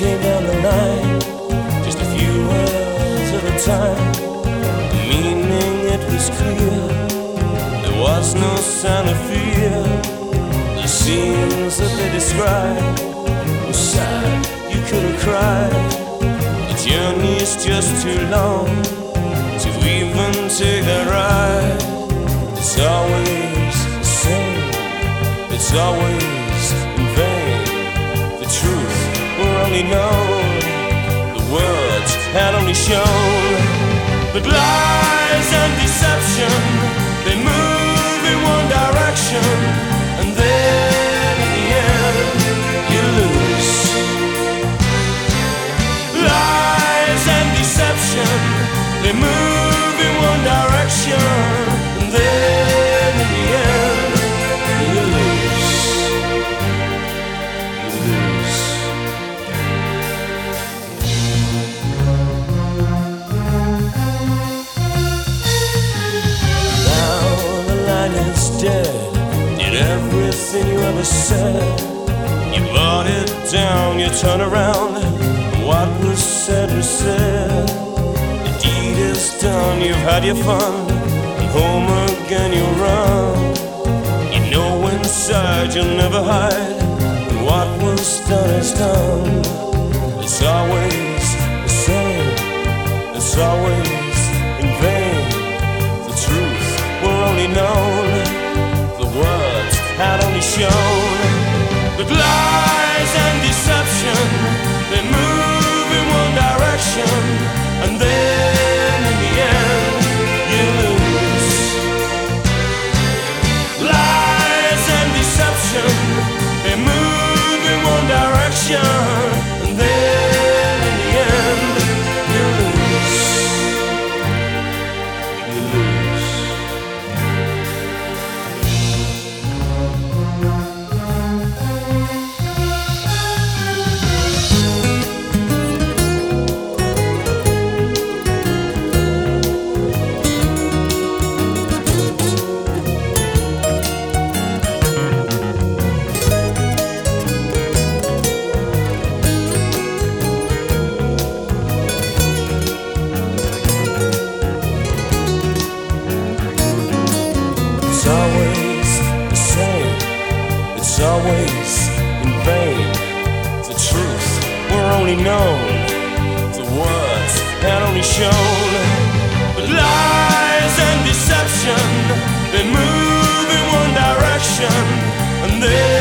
the line, just a few words at a time. The meaning it was clear, there was no sign of fear. The scenes that they described were sad, you could have cried. The journey's just too long to even take that ride. It's always the same, it's always only known, the words had only shown. But lies and deception, everything you ever said. You brought it down, you turn around. What was said was said. The deed is done, you've had your fun. Home again you run. You know inside you'll never hide. What was done is done. It's always the same. It's always in vain. The truth were only known, had only shown. But lies always in vain. The truth were only known. The words had only shown. But lies and deception, they move in one direction. And then